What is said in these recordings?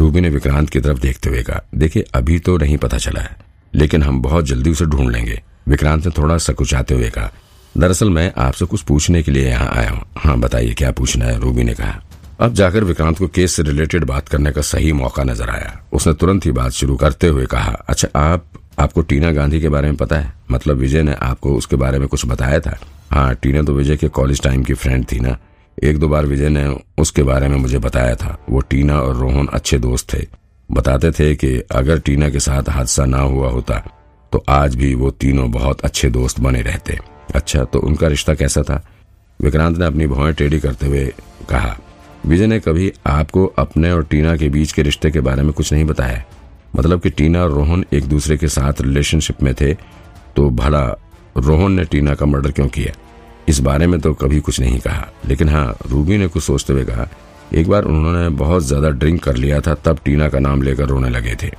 Ruby ने विक्रांत की तरफ़ देखते हुए कहा, देखिए, अभी तो नहीं पता चला है, लेकिन हम बहुत जल्दी उसे ढूंढ लेंगे। विक्रांत ने थोड़ा सकुचाते हुए कहा, दरअसल मैं आपसे कुछ पूछने के लिए यहाँ आया हूँ। हाँ बताइए, क्या पूछना है? रूबी ने कहा, अब जाकर विक्रांत को केस से रिलेटेड बात करने का सही मौका नज़र आया। उसने तुरंत ही बात शुरू करते हुए कहा अच्छा आप, आपको टीना गांधी के बारे में पता है? मतलब विजय ने आपको उसके बारे में कुछ बताया था? हाँ टीना तो विजय के कॉलेज टाइम की फ्रेंड थी ना। एक दो बार विजय ने उसके बारे में मुझे बताया था। वो टीना और रोहन अच्छे दोस्त थे। बताते थे कि अगर टीना के साथ हादसा ना हुआ होता तो आज भी वो तीनों बहुत अच्छे दोस्त बने रहते। अच्छा तो उनका रिश्ता कैसा था? विक्रांत ने अपनी भौएँ टेढ़ी करते हुए कहा, विजय ने कभी आपको अपने और टीना के बीच के रिश्ते के बारे में कुछ नहीं बताया? मतलब कि टीना और रोहन एक दूसरे के साथ रिलेशनशिप में थे तो भला रोहन ने टीना का मर्डर क्यों किया? इस बारे में तो कभी कुछ नहीं कहा। लेकिन हाँ रूबी ने कुछ सोचते हुए कहा, एक बार उन्होंने बहुत ज़्यादा ड्रिंक कर लिया था, तब टीना का नाम लेकर रोने लगे थे।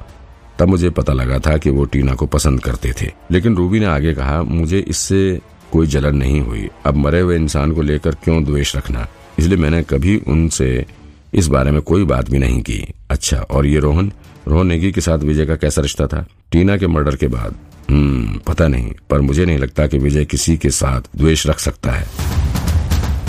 तब मुझे पता लगा था कि वो टीना को पसंद करते थे। लेकिन रूबी ने आगे कहा, मुझे इससे कोई जलन नहीं हुई। अब मरे हुए इंसान को लेकर क्यों द्वेष रखना? इसलिए मैंने कभी उनसे इस बारे में कोई बात भी नहीं की। अच्छा और ये रोहन? रोहन नेगी के साथ विजय का कैसा रिश्ता था? टीना के मर्डर के बाद। हम्म पता नहीं, पर मुझे नहीं लगता कि विजय किसी के साथ द्वेष रख सकता है।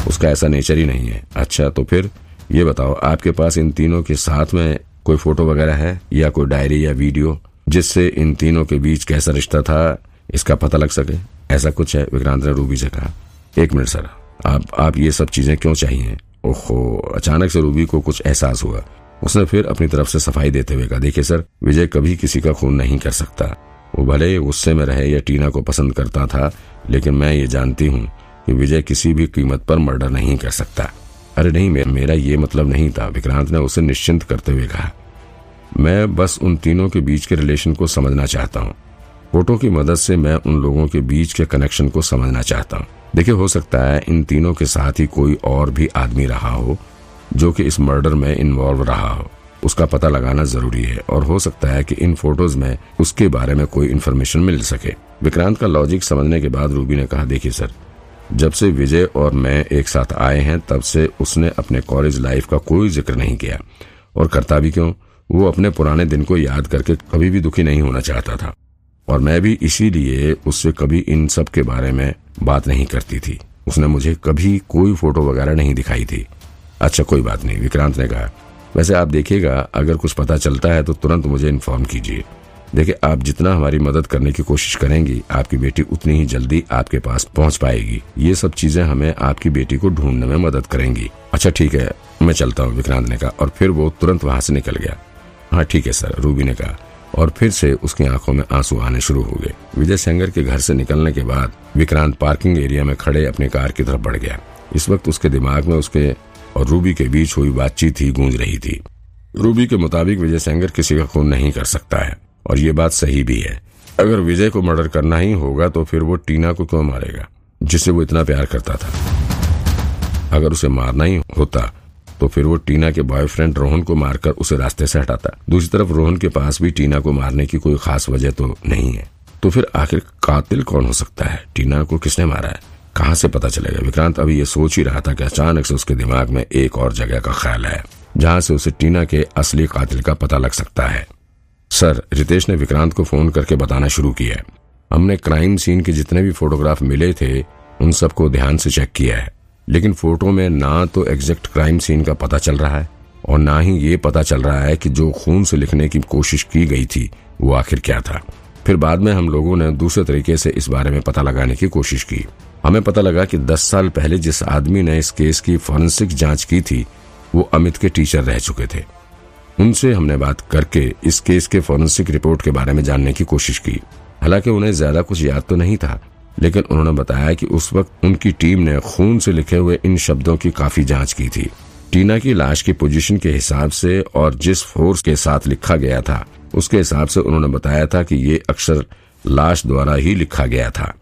उसका ऐसा नेचर ही नहीं है। अच्छा तो फिर ये बताओ, आपके पास इन तीनों के साथ में कोई फ़ोटो वगैरह है, या कोई डायरी या वीडियो, जिससे इन तीनों के बीच कैसा रिश्ता था, इसका पता लग सके? ऐसा कुछ है? विक्रांत ने रूबी से कहा। एक मिनट, सर। आप आप ये सब चीज़ें क्यों चाहिए? ओहो, अचानक से रूबी को कुछ एहसास हुआ। उसने फिर अपनी तरफ़ से सफ़ाई देते हुए कहा, देखिए, सर, विजय कभी किसी का खून नहीं कर सकता। वो भले ही गुस्से में रहे या टीना को पसंद करता था, लेकिन मैं ये जानती हूँ कि विजय किसी भी कीमत पर मर्डर नहीं कर सकता। अरे नहीं मेरा ये मतलब नहीं था। विक्रांत ने उसे निश्चिंत करते हुए कहा, मैं बस उन तीनों के बीच के रिलेशन को समझना चाहता हूँ। फ़ोटो की मदद से मैं उन लोगों के बीच के कनेक्शन को समझना चाहता हूँ। देखिए, हो सकता है इन तीनों के साथ ही कोई और भी आदमी रहा हो, जो कि इस मर्डर में इन्वॉल्व रहा हो। उसका पता लगाना ज़रूरी है और हो सकता है कि इन फ़ोटोज़ में उसके बारे में कोई इन्फॉर्मेशन मिल सके। विक्रांत का लॉजिक समझने के बाद रूबी ने कहा, देखिए सर, जब से विजय और मैं एक साथ आए हैं, तब से उसने अपने कॉलेज लाइफ का कोई ज़िक्र नहीं किया। और करता भी क्यों? वो अपने पुराने दिन को याद करके कभी भी दुखी नहीं होना चाहता था। और मैं भी इसीलिए उससे कभी इन सब के बारे में बात नहीं करती थी। उसने मुझे कभी कोई फ़ोटो वगैरह नहीं दिखाई थी। अच्छा कोई बात नहीं, विक्रांत ने कहा। वैसे आप देखिएगा, अगर कुछ पता चलता है तो तुरंत मुझे इन्फॉर्म कीजिए। देखिए, आप जितना हमारी मदद करने की कोशिश करेंगी, आपकी बेटी उतनी ही जल्दी आपके पास पहुँच पाएगी। ये सब चीज़ें हमें आपकी बेटी को ढूँढने में मदद करेंगी। अच्छा ठीक है, मैं चलता हूँ विक्रांत ने कहा, और फिर वो तुरंत वहाँ से निकल गया। हाँ ठीक है, सर, रूबी ने कहा, और फिर से उसकी आँखों में आँसू आने शुरू हो गए। विजय सेंगर के घर से निकलने के बाद विक्रांत पार्किंग एरिया में खड़े अपनी कार की तरफ़ बढ़ गया। इस वक्त उसके दिमाग में उसके और रूबी के बीच हुई बातचीत ही गूंज रही थी। रूबी के मुताबिक विजय सेंगर किसी का खून नहीं कर सकता है, और ये बात सही भी है। अगर विजय को मर्डर करना ही होगा तो फिर वो टीना को क्यों मारेगा जिससे वो इतना प्यार करता था? अगर उसे मारना ही होता तो फिर वो टीना के बॉयफ्रेंड रोहन को मारकर उसे रास्ते से हटाता। दूसरी तरफ़ रोहन के पास भी टीना को मारने की कोई खास वजह तो नहीं है। तो फिर आखिर कातिल कौन हो सकता है? टीना को किसने मारा है? कहाँ से पता चलेगा? विक्रांत अभी ये सोच ही रहा था कि अचानक से उसके दिमाग में एक और जगह का ख्याल है, जहाँ से उसे टीना के असली कातिल का पता लग सकता है। सर, रितेश ने विक्रांत को फ़ोन करके बताना शुरू किया हमने क्राइम सीन के जितने भी फोटोग्राफ मिले थे, उन सबको ध्यान से चेक किया है। लेकिन फ़ोटो में ना तो एग्जैक्ट क्राइम सीन का पता चल रहा है, और ना ही ये पता चल रहा है कि जो खून से लिखने की कोशिश की गई थी, वो आखिर क्या था। फिर बाद में हम लोगों ने दूसरे तरीके से इस बारे में पता लगाने की कोशिश की। हमें पता लगा कि 10 साल पहले जिस आदमी ने इस केस की फॉरेंसिक जाँच की थी, वो अमित के टीचर रह चुके थे। उनसे हमने बात करके इस केस के फॉरेंसिक रिपोर्ट के बारे में जानने की कोशिश की। हालाँकि उन्हें ज़्यादा कुछ याद तो नहीं था, लेकिन उन्होंने बताया कि उस वक्त उनकी टीम ने खून से लिखे हुए इन शब्दों की काफ़ी जाँच की थी। टीना की लाश की पोजीशन के हिसाब से और जिस फोर्स के साथ लिखा गया था, उसके हिसाब से उन्होंने बताया था कि ये अक्षर लाश द्वारा ही लिखा गया था।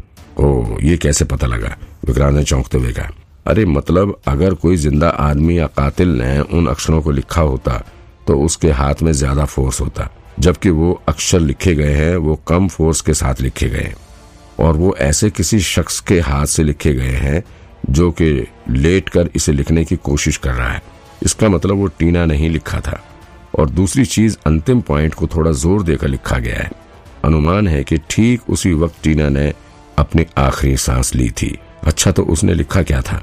ओ ये कैसे पता लगा? विक्रांत ने चौंकते हुए कहा, अरे मतलब अगर कोई ज़िंदा आदमी या कातिल ने उन अक्षरों को लिखा होता तो उसके हाथ में ज़्यादा फोर्स होता, जबकि वो अक्षर लिखे गए हैं, वो कम फोर्स के साथ लिखे गए और वो ऐसे किसी शख्स के हाथ से लिखे गए हैं, जो कि लेट कर इसे लिखने की कोशिश कर रहा है। इसका मतलब वो टीना नहीं लिखा था। और दूसरी चीज़, अंतिम पॉइंट को थोड़ा ज़ोर देकर लिखा गया है। अनुमान है कि ठीक उसी वक्त टीना ने अपनी आखिरी सांस ली थी। अच्छा तो उसने लिखा क्या था?